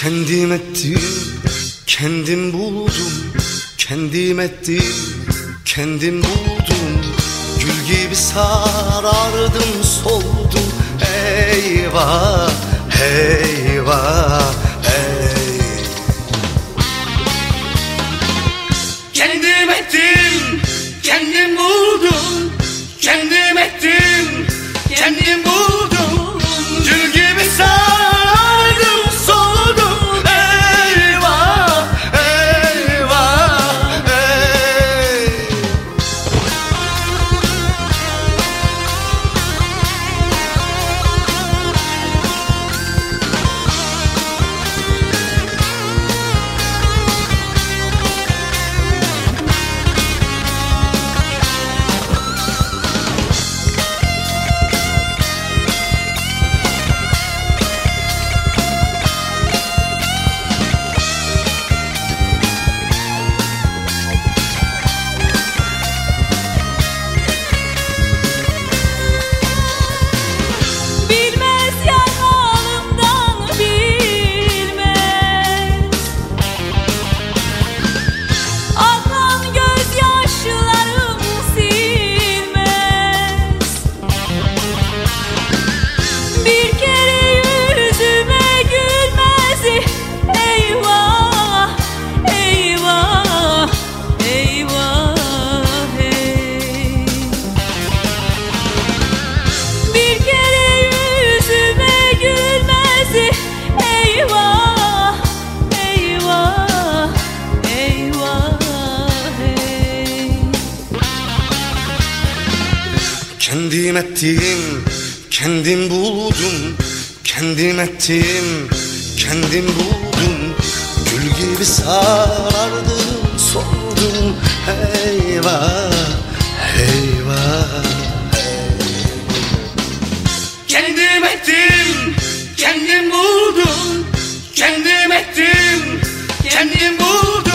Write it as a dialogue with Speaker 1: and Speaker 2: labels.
Speaker 1: Kendim ettim, kendim buldum Kendim ettim, kendim buldum. Gül gibi sarardım, soldum. Eyvah, eyvah, ey
Speaker 2: Kendim ettim, kendim buldum. Kendim ettim, kendim buldum Kendim
Speaker 3: ettim, kendim buldum. Kendim ettim, kendim buldum. Gül gibi sarardım, soldum Eyvah, eyvah.
Speaker 1: Kendim ettim, kendim buldum. Kendim ettim, kendim buldum.